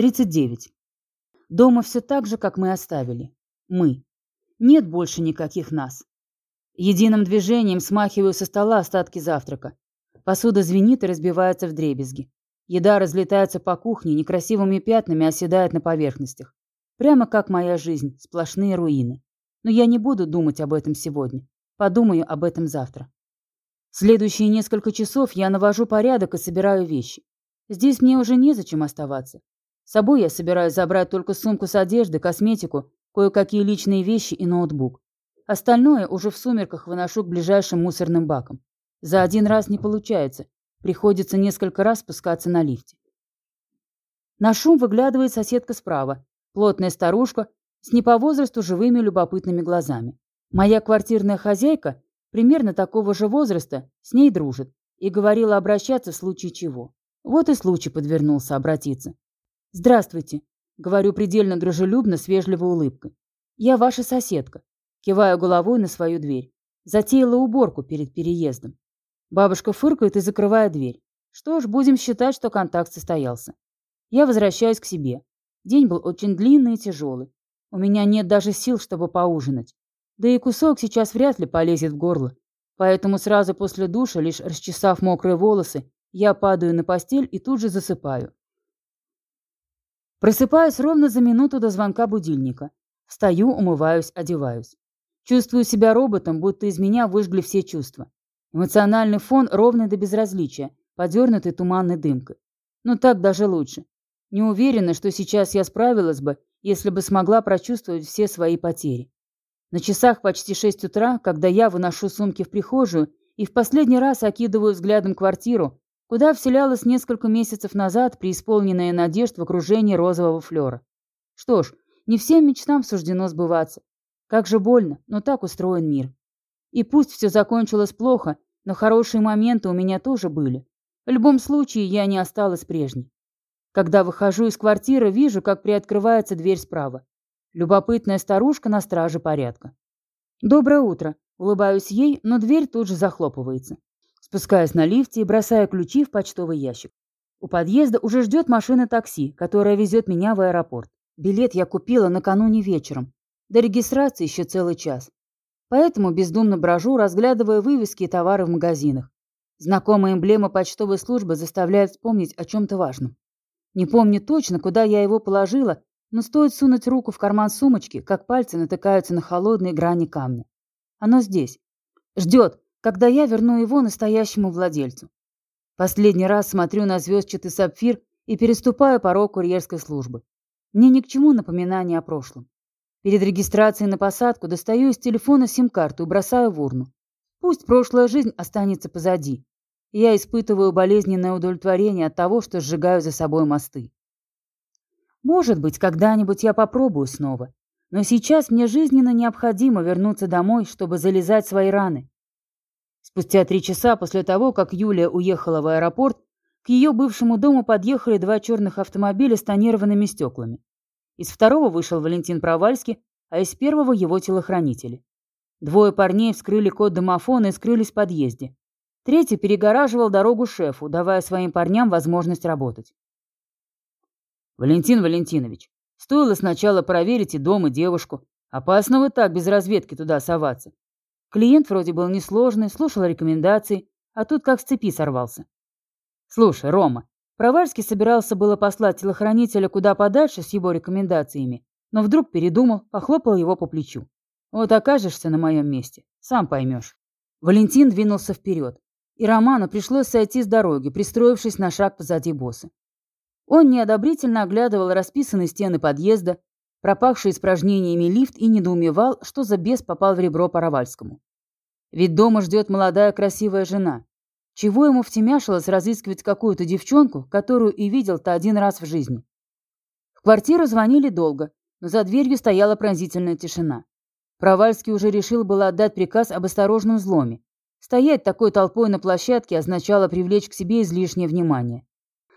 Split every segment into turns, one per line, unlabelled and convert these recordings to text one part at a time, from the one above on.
39. Дома все так же, как мы оставили. Мы. Нет больше никаких нас. Единым движением смахиваю со стола остатки завтрака. Посуда звенит и разбивается в дребезги. Еда разлетается по кухне, некрасивыми пятнами оседает на поверхностях. Прямо как моя жизнь, сплошные руины. Но я не буду думать об этом сегодня. Подумаю об этом завтра. Следующие несколько часов я навожу порядок и собираю вещи. Здесь мне уже незачем оставаться. С собой я собираюсь забрать только сумку с одеждой, косметику, кое-какие личные вещи и ноутбук. Остальное уже в сумерках выношу к ближайшим мусорным бакам. За один раз не получается. Приходится несколько раз спускаться на лифте. На шум выглядывает соседка справа. Плотная старушка с не по возрасту живыми любопытными глазами. Моя квартирная хозяйка, примерно такого же возраста, с ней дружит и говорила обращаться в случае чего. Вот и случай подвернулся обратиться. «Здравствуйте», — говорю предельно дружелюбно с вежливой улыбкой. «Я ваша соседка», — киваю головой на свою дверь. Затеяла уборку перед переездом. Бабушка фыркает и закрывает дверь. Что ж, будем считать, что контакт состоялся. Я возвращаюсь к себе. День был очень длинный и тяжелый. У меня нет даже сил, чтобы поужинать. Да и кусок сейчас вряд ли полезет в горло. Поэтому сразу после душа, лишь расчесав мокрые волосы, я падаю на постель и тут же засыпаю. Просыпаюсь ровно за минуту до звонка будильника. Встаю, умываюсь, одеваюсь. Чувствую себя роботом, будто из меня выжгли все чувства. Эмоциональный фон ровный до безразличия, подернутый туманной дымкой. Но так даже лучше. Не уверена, что сейчас я справилась бы, если бы смогла прочувствовать все свои потери. На часах почти шесть утра, когда я выношу сумки в прихожую и в последний раз окидываю взглядом квартиру, куда вселялась несколько месяцев назад преисполненная надежд в окружении розового флера. Что ж, не всем мечтам суждено сбываться. Как же больно, но так устроен мир. И пусть все закончилось плохо, но хорошие моменты у меня тоже были. В любом случае, я не осталась прежней. Когда выхожу из квартиры, вижу, как приоткрывается дверь справа. Любопытная старушка на страже порядка. «Доброе утро!» Улыбаюсь ей, но дверь тут же захлопывается. Спускаюсь на лифте и бросаю ключи в почтовый ящик. У подъезда уже ждет машина такси, которая везет меня в аэропорт. Билет я купила накануне вечером. До регистрации еще целый час. Поэтому бездумно брожу, разглядывая вывески и товары в магазинах. Знакомая эмблема почтовой службы заставляет вспомнить о чем-то важном. Не помню точно, куда я его положила, но стоит сунуть руку в карман сумочки, как пальцы натыкаются на холодные грани камня. Оно здесь. Ждет, когда я верну его настоящему владельцу. Последний раз смотрю на звездчатый сапфир и переступаю порог курьерской службы. Мне ни к чему напоминание о прошлом. Перед регистрацией на посадку достаю из телефона сим-карту и бросаю в урну. Пусть прошлая жизнь останется позади. Я испытываю болезненное удовлетворение от того, что сжигаю за собой мосты. Может быть, когда-нибудь я попробую снова. Но сейчас мне жизненно необходимо вернуться домой, чтобы залезать свои раны, Спустя три часа после того, как Юлия уехала в аэропорт, к ее бывшему дому подъехали два черных автомобиля с тонированными стеклами. Из второго вышел Валентин Провальский, а из первого его телохранители. Двое парней вскрыли код домофона и скрылись в подъезде. Третий перегораживал дорогу шефу, давая своим парням возможность работать. «Валентин Валентинович, стоило сначала проверить и дом, и девушку. Опасно вот так без разведки туда соваться. Клиент вроде был несложный, слушал рекомендации, а тут как с цепи сорвался. «Слушай, Рома, Провальский собирался было послать телохранителя куда подальше с его рекомендациями, но вдруг передумал, похлопал его по плечу. Вот окажешься на моем месте, сам поймешь». Валентин двинулся вперед, и Роману пришлось сойти с дороги, пристроившись на шаг позади босса. Он неодобрительно оглядывал расписанные стены подъезда, пропахший испражнениями лифт и недоумевал, что за бес попал в ребро Паровальскому. Ведь дома ждет молодая красивая жена. Чего ему втемяшилось разыскивать какую-то девчонку, которую и видел-то один раз в жизни? В квартиру звонили долго, но за дверью стояла пронзительная тишина. Провальский уже решил было отдать приказ об осторожном взломе. Стоять такой толпой на площадке означало привлечь к себе излишнее внимание.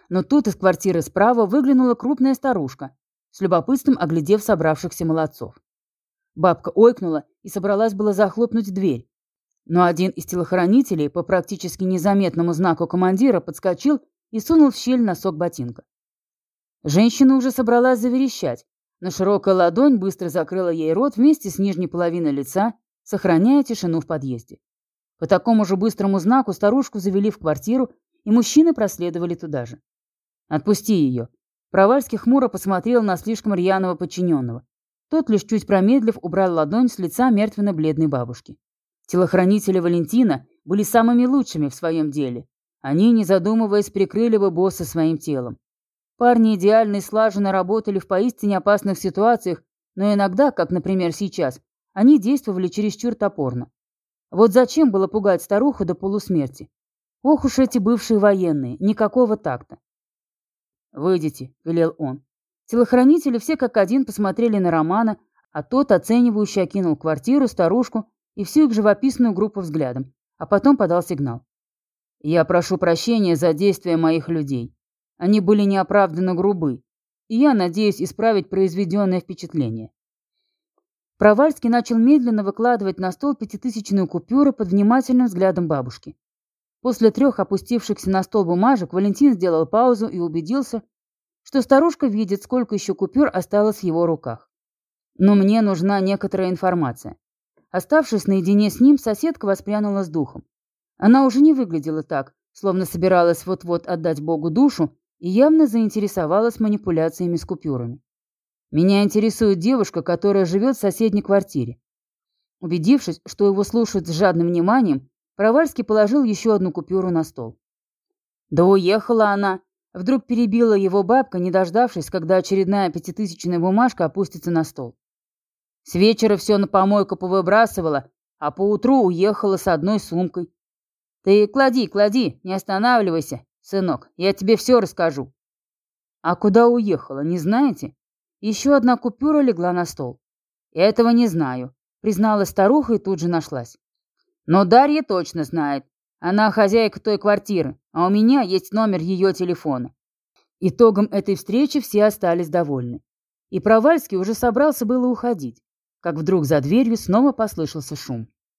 Но тут из квартиры справа выглянула крупная старушка, с любопытством оглядев собравшихся молодцов. Бабка ойкнула и собралась было захлопнуть дверь. Но один из телохранителей по практически незаметному знаку командира подскочил и сунул в щель носок ботинка. Женщина уже собралась заверещать, но широкая ладонь быстро закрыла ей рот вместе с нижней половиной лица, сохраняя тишину в подъезде. По такому же быстрому знаку старушку завели в квартиру, и мужчины проследовали туда же. «Отпусти ее». Провальский хмуро посмотрел на слишком рьяного подчиненного. Тот, лишь чуть промедлив, убрал ладонь с лица мертвенно-бледной бабушки. Телохранители Валентина были самыми лучшими в своем деле. Они, не задумываясь, прикрыли бы босса своим телом. Парни идеально и слаженно работали в поистине опасных ситуациях, но иногда, как, например, сейчас, они действовали чересчур топорно. Вот зачем было пугать старуху до полусмерти? Ох уж эти бывшие военные, никакого такта. «Выйдите», — велел он. Телохранители все как один посмотрели на Романа, а тот оценивающе окинул квартиру, старушку и всю их живописную группу взглядом, а потом подал сигнал. «Я прошу прощения за действия моих людей. Они были неоправданно грубы, и я надеюсь исправить произведенное впечатление». Провальский начал медленно выкладывать на стол пятитысячную купюру под внимательным взглядом бабушки. После трех опустившихся на стол бумажек Валентин сделал паузу и убедился, что старушка видит, сколько еще купюр осталось в его руках. Но мне нужна некоторая информация. Оставшись наедине с ним, соседка воспрянула с духом. Она уже не выглядела так, словно собиралась вот-вот отдать Богу душу, и явно заинтересовалась манипуляциями с купюрами. Меня интересует девушка, которая живет в соседней квартире. Убедившись, что его слушают с жадным вниманием, Провальский положил еще одну купюру на стол. Да уехала она. Вдруг перебила его бабка, не дождавшись, когда очередная пятитысячная бумажка опустится на стол. С вечера все на помойку повыбрасывала, а поутру уехала с одной сумкой. Ты клади, клади, не останавливайся, сынок, я тебе все расскажу. А куда уехала, не знаете? Еще одна купюра легла на стол. Этого не знаю, признала старуха и тут же нашлась. Но Дарья точно знает. Она хозяйка той квартиры, а у меня есть номер ее телефона. Итогом этой встречи все остались довольны. И Провальский уже собрался было уходить, как вдруг за дверью снова послышался шум.